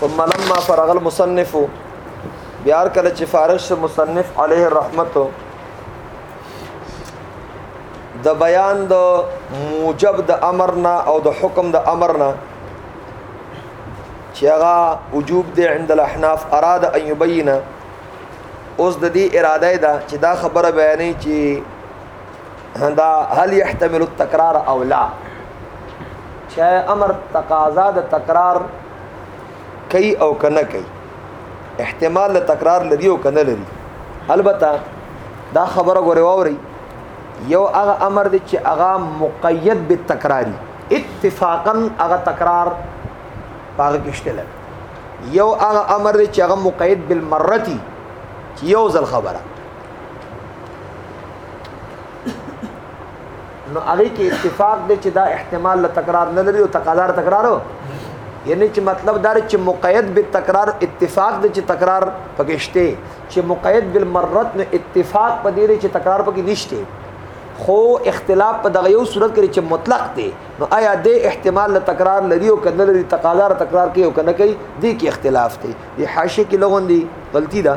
ثم لما فرغ المصنف بیا کله چې فارغ شه مصنف علیه الرحمت د بیان د موجب د امرنا او د حکم د امرنا چې هغه وجوب دی عند الاحناف اراده ان یبینه اوس د دې اراده ده چې دا خبره بیانې چې دا هل يحتمل التکرار او لا چې امر تقاضا د تکرار کوي او کنه کوي احتمال د تکرار لري او کنه لري البته دا خبره غوړې ووري یو هغه امر دی چې هغه مقید به تکراری اتفاقا هغه تکرار پاره کېشته لګ یو هغه امر دی چې هغه مقید بالمرتی چې یو ځل خبره نو هغه کې اتفاق دی چې دا احتمال له تکرار نه لري او تقاضا تکرارو یعنی چې مطلب دا چې مقید به تکرار اتفاق دی چې تکرار پکشته چې مقید بالمرت نه اتفاق په دې چې تکرار پکې نشته خو اختلاف په دغه یو صورت کې چې مطلق دی نو آیا د احتمال له تکرار لري او کنه لري تقاضا تکرار کوي او کنه کوي دې کې اختلاف دی د حاشیه کې لغون دی غلطی ده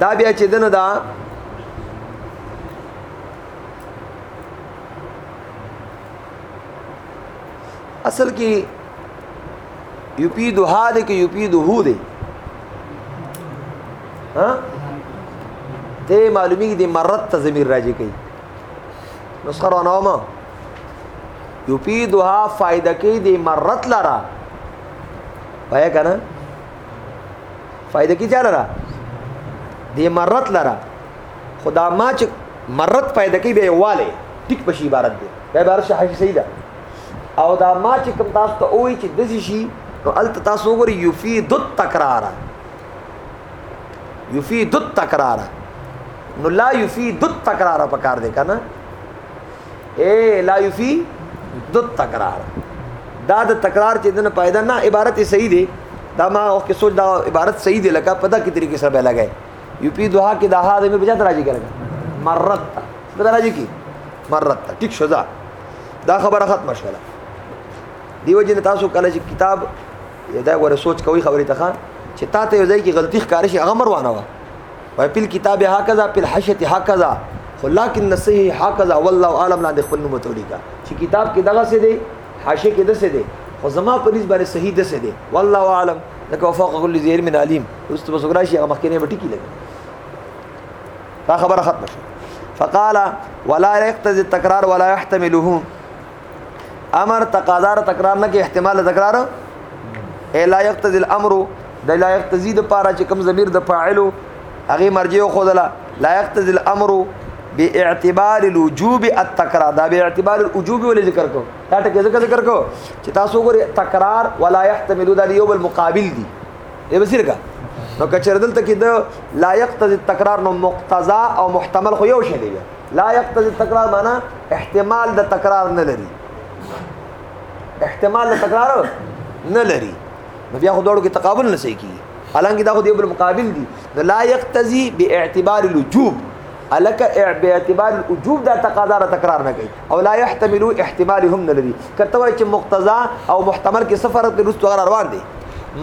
دا بیا چې دنه دا اصل کې یوپی دوها دی کې یوپی دوهو دی ها ته معلومیږي د مرت ته ضمیر راځي کوي نسخه رانوما یوپی دوها فائدہ کې د مرت لره پایا کنه فائدہ کی چاله را دی مرت لرا خدا ما چې مرت پیدا کی به واله ټیک پشي عبارت دی به عبارت شه حاجی سیدا او دا ما چې کوم تاسو ته وای چې دزي شي نو الت تاسو ور یفید التکرار یفید التکرار نو لا یفید التکرار پکار دی کنه اے لا یفی د تکرار دا د تکرار چې دنه پیدا نه عبارت صحیح دی دا ما او کې سوچ دا عبارت صحیح دی لکه پتا کې طریقې سره به لګای یفی دوها کې دا ها د مې بجا راځي کړه مرت دا راځي کی مرت ټیک شو دا دا خبره ختم شوه دیو جن تاسو کله چې کتاب دا غوړ سوچ کوي خبرې ته خان چې تا ته یو ځای کې غلطي ښکار شي هغه مروانه وا وای په کتاب هکذا په حشت هکذا ولكن نسيه هكذا والله اعلم لاندې خپل نوم ته ولیکا چې کتاب کې دغه څه دی حاشیه کې دغه څه دی خو زما په نسبت باندې صحیح دغه څه دی والله اعلم لك وفوق كل ذي علم عليم رست بس غلا شي هغه مخکنه بټی کې لګي دا خبره ختم شي فقال ولا يقتضي التكرار ولا يحتمله امر تقاضا تکرار نه کې احتمال تکرار الا يقتضي الامر د لا یقتضی د پاره چې کوم ضمیر د فاعل هغه مرجع خو دلا لا یقتضی الامر باعتبار الوجوب التکرار دا به اعتبار الوجوب ولې ذکر کو دا ټکه ذکر ذکر کو چې تاسو ګوري تکرار ولا يحتمل دا یو بل مقابل دي یې بصیر کا نو کچر دلته کې د لا يقتضي التکرار نو مقتضا او محتمل خو یو شی دی لا يقتضي التکرار معنی احتمال د تکرار نه لري احتمال د تکرار نه لري نو بیا خو دوړو کې تقابل نه صحیح کیږي حالانکه دا خو دی بل مقابل دي نو لا یقتضي باعتبار الوجوب الک باعتبار الوجوب دا تقاضا را تکرار نه کوي او لا يحتمل احتمالهم نه لري کته وای چې مقتضا او محتمل کې سفر د رستو غره روان دي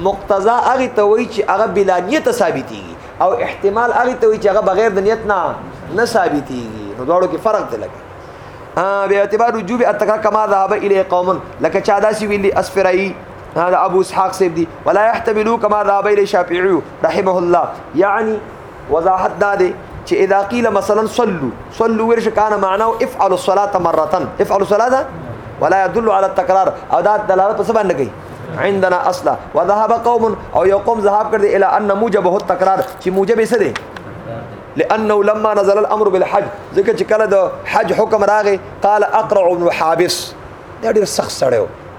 مقتضا هغه ته وای چې هغه بلا نیت ثابتي او احتمال هغه ته وای چې هغه بغیر د نیت نه نه ثابتي نو دواړو کې فرق دی لګي به اعتبار وجوب اتکا کما ذهب الی قوم لکه چا داسي ویلي اسفرای هذا ابو اسحاق سيب دي ولا يحتملوا كما ذهب اليه الشافعي رحمه الله يعني وضاحت دا دي چې اذا قيل مثلا صلوا صلوا ورش كان معناه افعل الصلاه مره افعل الصلاه ولا يدل على التكرار او دا دلاله په سبا نه کوي عندنا اصلا وذهب قوم او یو قوم ذهاب کړ دي الى ان موجبه التكرار چې موجب یې څه دي لانه لما نزل الامر بالحج ځکه چې کله د حج حکم راغی قال اقرع بن حابس دا ډیر سخت سړیو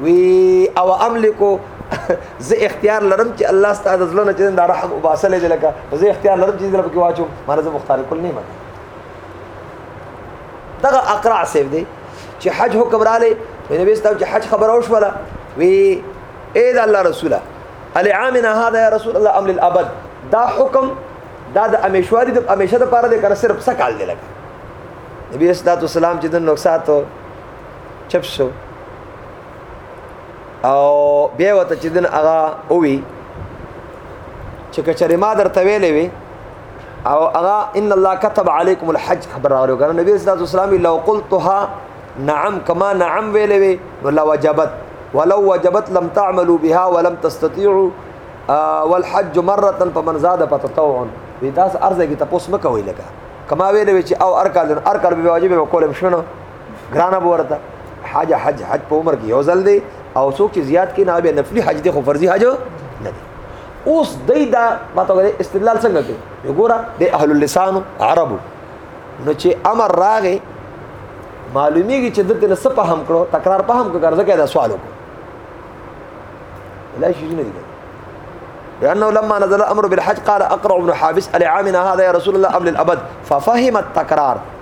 وی او املکو زه اختیار لرم چې الله ستاسو ځل نه چې دا رحم وباسل دې لکه زه اختیار لرم چې دې لکه واچو مانه زه مختار کول نه ما دغه اقرا سیف دی چې حج حکم را لې نبی ستاسو چې حج خبر اوش ولا وی اے دا الله رسوله العامنا هذا يا رسول الله امر الابد دا حکم دا د امیشواری د امیشه د پاره د کنه صرف سکال دی لګ نبی اسلام والسلام چې د نقصاتو چپ شو او بیا وته چې دن هغه اووي چې کچره ما درته ویلې وي او هغه ان الله كتب عليكم الحج خبر راغلو کنه نبی صلی الله علیه وسلم لو قلتها نعم کما نعم ویلې وي ولا وجبت ولو وجبت لم تعملوا بها ولم تستطيعوا والحج مره فمن زاد فتطوع وی تاسو ارزه کې تاسو مکوئ لګا کما ویلې چې او ارکان ارکان به واجب وکول شنو ګران ابو ورته حج حج حج په عمر کې یو ځل دی او څوک چې زیات کې نه به نفلی حج دی خو فرضي حج نه دی اوس دای دا ماته غره استدلال څنګه کوي وګوره د اهل اللسان عربو نو چې امر راغې معلومیږي چې دته نه څه په هم کړو تکرار په هم کړو ځکه دا سوال وکړو لا شي نه دی لأنه لما نزل الأمر بالحج قال أقرع بن حابس ألعامنا هذا يا رسول الله أم للأبد ففهم التكرار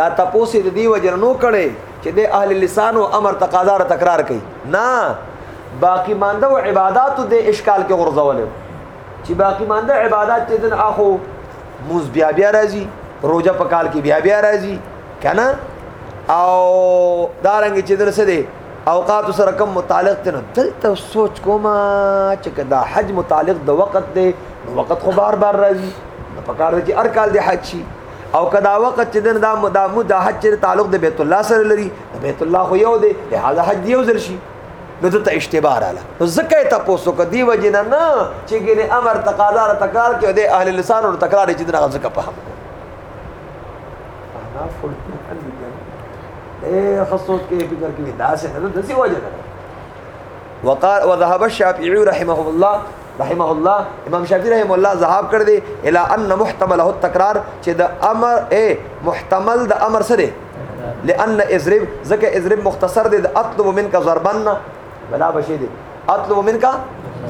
دا تپوس د دی وجر نو کړي چې د اهل لسان او امر تقاضا را تکرار کړي نه باقی مانده او عبادت د اشکال کې غرزول چې باقی مانده عبادت چې دن اخو موز بیا بیا راځي روزه په کال کې بیا بیا راځي کنه او دارنګ چې درسه دی اوقات سره کم متعلق دي نو دلته سوچ کوم چې دا حج متعلق د وخت دی نو وخت خو بار بار راځي په کار دی چې هر کال دی حج شي او کدا وخت چې دنه دا مدامو د حج سره تعلق د بیت الله سره لري د بیت الله خو یو دی د حج حج یو ځل شي نو ته اشتباه رااله نو زکه ته پوسو کدی وجنه نه چې ګنه امر تقاضا را تکرار کې د اهل لسان او تکرار چې دغه زکه په هم انا فل اے خصوص کې فکر کې دا څه نه د سی وجه نه وقال وذهب الشافعي رحمه الله رحمه الله امام شافعي رحمه الله ذهاب کړ دي الى ان محتمله التکرار چې د امر اے محتمل د امر سره لان اضرب ځکه اضرب مختصر دي د اطلب منک ضربن بلا بشي دي اطلب منک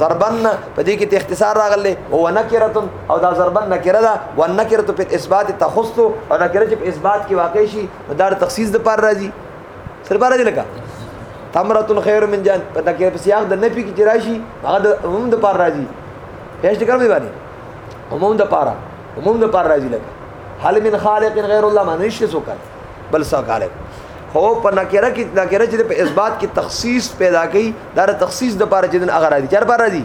ضربن په دې کې ته اختصار راغلی او نکره او دا ضربن نکره ده او نکره په اثبات تخص او نکره چې په اثبات کې واقع شي دا تخصیص د پر راځي سره بار دي لکه تمرتون خیر من جان په تکې په سیاق د نفي کې چې راشي هغه د عموم د پار راځي هیڅ کار نه باندې عموم د پار عموم د پار راځي لکه هل من خالق غیر الله ما نشي سوکل بل سا خالق خو په نکره کې نکره چې په اثبات کې تخصیص پیدا کړي دا تخصیص د پاره چې دن اگر راځي چر پاره راځي